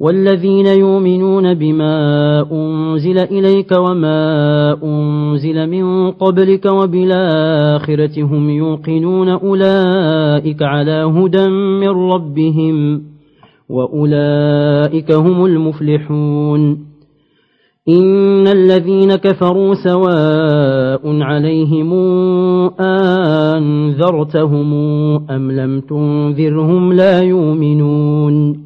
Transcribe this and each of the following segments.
والذين يؤمنون بما أنزل إليك وما أنزل من قبلك وبالآخرة هم يوقنون أولئك على هدى من ربهم وأولئك هم المفلحون. إن الذين كفروا سواء عليهم أنذرتهم أم لم تنذرهم لا يؤمنون.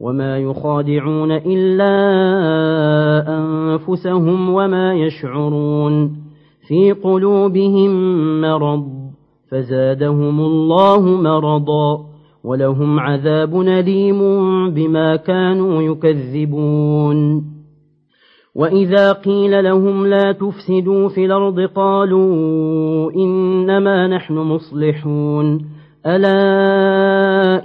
وما يخادعون إلا أنفسهم وما يشعرون في قلوبهم مرض فزادهم الله مرضا ولهم عذاب أليم بما كانوا يكذبون. وإذا قيل لهم لا تفسدوا في الأرض قالوا إنما نحن مصلحون. ألا